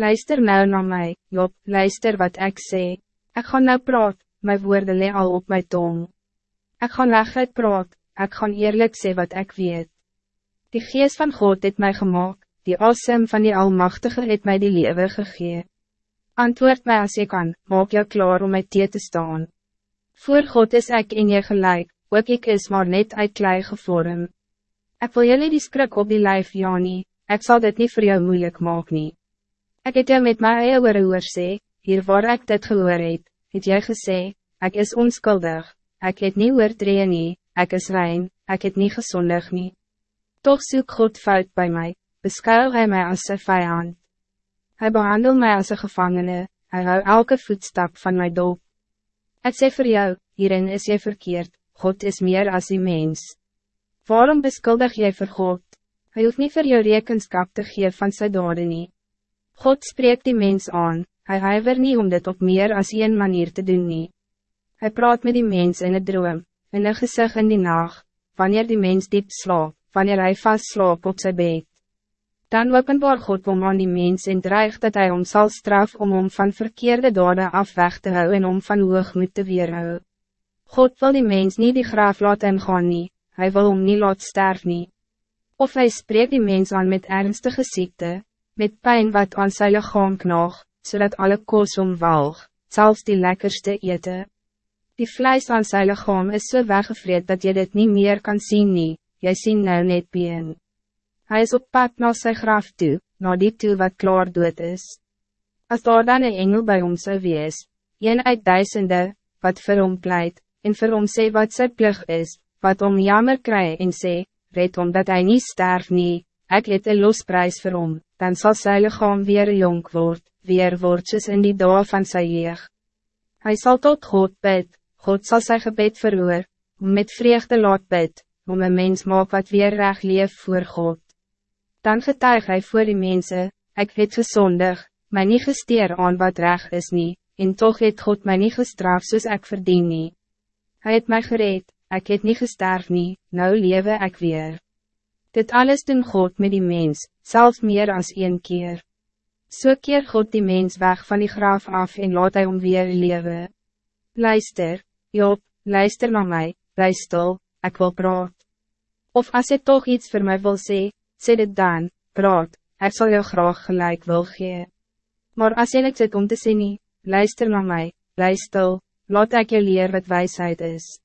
Luister nou naar mij, Job, luister wat ik zeg. Ik ga nou praat, mijn woorden leen al op mijn tong. Ik ga legheid praat, ik ga eerlijk zeggen wat ik weet. Die geest van God het mij gemaakt, die asem van die Almachtige het mij die lewe gegee. Antwoord mij als ik kan, maak jou klaar om mij te te staan. Voor God is ik in je gelijk, ook ik is maar net uit klei gevorm. Ik wil jullie die skrik op die lijf, Jani, ik zal dit niet voor jou moeilijk maken. Ik het jou met my eie oor oor sê, hier waar ek dit gehoor het, het jy gesê, ek is onskuldig, ek het nie oortree nie, ek is rein, ek het nie gezondig nie. Toch zoek God fout bij mij, beskuil hij mij als zijn vijand. Hij behandelt mij als een gevangene, hij hou elke voetstap van mij doop. Ik zeg voor jou, hierin is jy verkeerd, God is meer als die mens. Waarom beskuldig jy voor God? Hij hoeft niet voor jou rekenskap te geven van zijn doden niet. God spreekt die mens aan, hij huiver niet om dit op meer als één manier te doen nie. Hij praat met die mens in het droom, in een gezicht in die nacht, wanneer die mens diep slaapt, wanneer hij vast slaapt op zijn bed. Dan openbaar God om aan die mens en dreigt dat hij om zal straf om om van verkeerde daden af weg te houden en om van hoogmoed te weerhou. God wil die mens niet die graaf laten ingaan nie, hij wil om niet laat sterf nie. Of hij spreekt die mens aan met ernstige ziekte, met pijn wat aan sy lichaam knaag, zodat alle koos omwalg, zelfs die lekkerste eten. Die vlees aan sy lichaam is so weggevreed dat je dit niet meer kan zien nie, jy sien nou net been. Hij is op pad na sy graf toe, na die toe wat klaar dood is. Als daar dan een engel bij hom zou wees, een uit duisende, wat vir hom pleit, en vir hom sê wat sy plug is, wat om jammer kry en sê, red om dat hij niet sterf nie, ek het een losprijs vir hom, dan zal sy lichaam weer jong word, weer woordjes in die dag van sy jeug. Hij zal tot God bid, God zal zijn gebed verhoor, om met vreugde laat bid, om een mens maak wat weer recht leef voor God. Dan getuig hij voor die mensen, ik het gezondig, mij niet gesteer aan wat recht is niet, en toch het God mij niet gestraft soos ik verdien niet. Hij het mij gereed, ik het niet gesterf niet, nou lewe ik weer. Dit alles doen God met die mens, zelfs meer als één keer. Zo so keer God die mens weg van die graaf af en laat hij om weer leven. Luister, Job, luister naar mij, blijf stil, ik wil praat. Of als je toch iets voor mij wil zeggen, zeg dit dan, praat, ik zal jou graag gelijk wil geven. Maar als je het om te zien, luister naar mij, blijf stil, laat ik je leer wat wijsheid is.